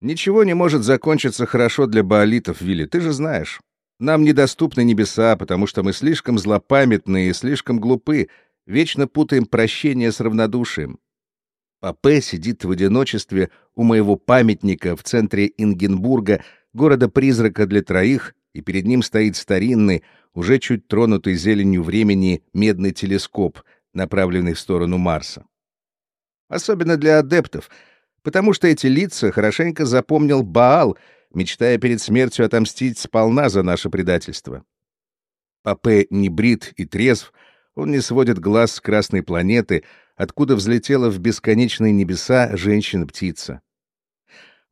Ничего не может закончиться хорошо для баолитов, Вилли, ты же знаешь. Нам недоступны небеса, потому что мы слишком злопамятны и слишком глупы, вечно путаем прощение с равнодушием. Папе сидит в одиночестве у моего памятника в центре Ингенбурга, города-призрака для троих, и перед ним стоит старинный, уже чуть тронутый зеленью времени медный телескоп, направленный в сторону Марса. Особенно для адептов, потому что эти лица хорошенько запомнил Баал, мечтая перед смертью отомстить сполна за наше предательство. Папе не брит и трезв, он не сводит глаз с красной планеты, откуда взлетела в бесконечные небеса женщина-птица.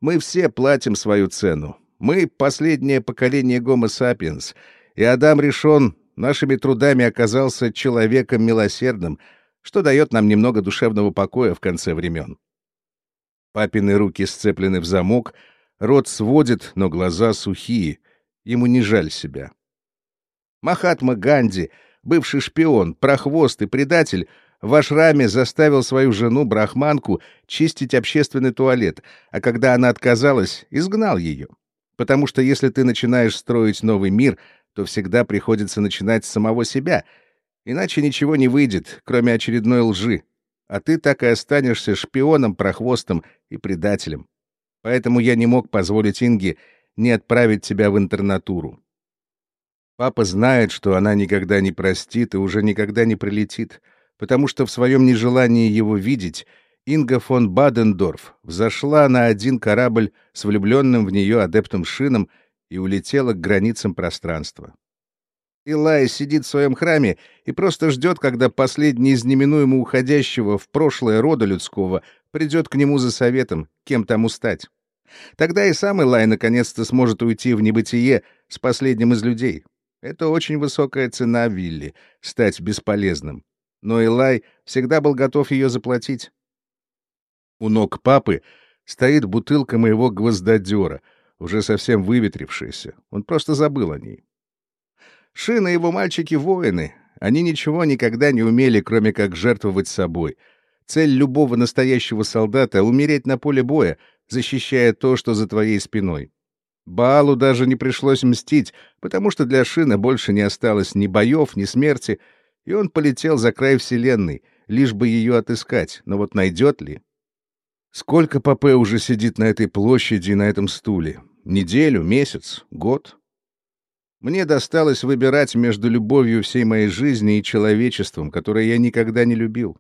Мы все платим свою цену. Мы — последнее поколение Гомо сапиенс, и Адам решен нашими трудами оказался человеком милосердным, что дает нам немного душевного покоя в конце времен. Папины руки сцеплены в замок, рот сводит, но глаза сухие, ему не жаль себя. Махатма Ганди, бывший шпион, прохвост и предатель, в ашраме заставил свою жену, брахманку, чистить общественный туалет, а когда она отказалась, изгнал ее. Потому что если ты начинаешь строить новый мир, то всегда приходится начинать с самого себя, иначе ничего не выйдет, кроме очередной лжи, а ты так и останешься шпионом, прохвостом и предателем. Поэтому я не мог позволить Инге не отправить тебя в интернатуру. Папа знает, что она никогда не простит и уже никогда не прилетит, потому что в своем нежелании его видеть Инга фон Бадендорф взошла на один корабль с влюбленным в нее адептом Шином и улетела к границам пространства. Илая сидит в своем храме и просто ждет, когда последний из неминуемо уходящего в прошлое рода людского придет к нему за советом, кем тому стать. Тогда и сам Илай наконец-то сможет уйти в небытие с последним из людей. Это очень высокая цена Вилли — стать бесполезным. Но Илай всегда был готов ее заплатить. У ног папы стоит бутылка моего гвоздодера, уже совсем выветрившаяся. Он просто забыл о ней. Шина и его мальчики — воины. Они ничего никогда не умели, кроме как жертвовать собой. Цель любого настоящего солдата — умереть на поле боя, защищая то, что за твоей спиной. Баалу даже не пришлось мстить, потому что для Шина больше не осталось ни боев, ни смерти, и он полетел за край Вселенной, лишь бы ее отыскать, но вот найдет ли? Сколько Папе уже сидит на этой площади и на этом стуле? Неделю, месяц, год? Мне досталось выбирать между любовью всей моей жизни и человечеством, которое я никогда не любил.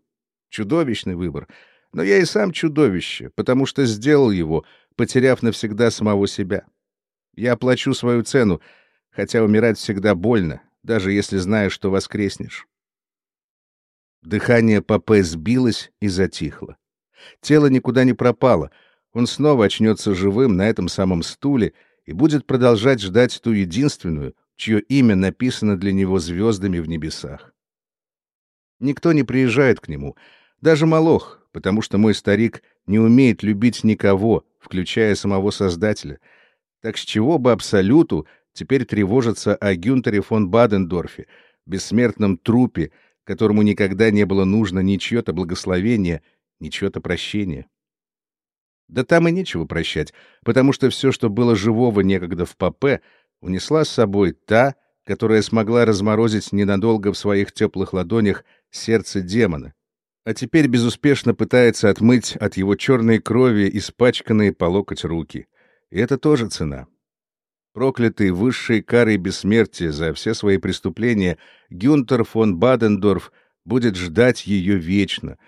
Чудовищный выбор. Но я и сам чудовище, потому что сделал его, потеряв навсегда самого себя. Я оплачу свою цену, хотя умирать всегда больно, даже если знаешь, что воскреснешь. Дыхание Папе сбилось и затихло. Тело никуда не пропало. Он снова очнется живым на этом самом стуле и будет продолжать ждать ту единственную, чье имя написано для него звездами в небесах. Никто не приезжает к нему, даже Малох, потому что мой старик не умеет любить никого, включая самого Создателя — так с чего бы Абсолюту теперь тревожиться о Гюнтере фон Бадендорфе, бессмертном трупе, которому никогда не было нужно ни чье-то благословение, ни чье-то прощение? Да там и нечего прощать, потому что все, что было живого некогда в Папе, унесла с собой та, которая смогла разморозить ненадолго в своих теплых ладонях сердце демона, а теперь безуспешно пытается отмыть от его черной крови испачканные по локоть руки — и это тоже цена. Проклятый высшей карой бессмертия за все свои преступления, Гюнтер фон Бадендорф будет ждать ее вечно.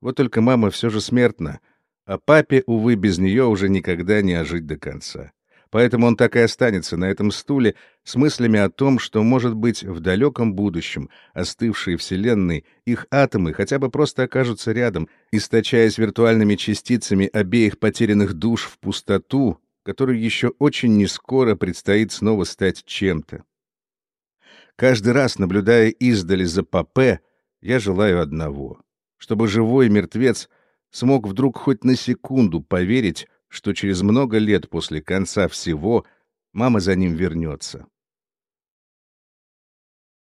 Вот только мама все же смертна, а папе, увы, без нее уже никогда не ожить до конца. Поэтому он так и останется на этом стуле с мыслями о том, что, может быть, в далеком будущем остывшие вселенной, их атомы хотя бы просто окажутся рядом, источаясь виртуальными частицами обеих потерянных душ в пустоту, который еще очень нескоро предстоит снова стать чем-то. Каждый раз, наблюдая издали за Папе, я желаю одного — чтобы живой мертвец смог вдруг хоть на секунду поверить, что через много лет после конца всего мама за ним вернется.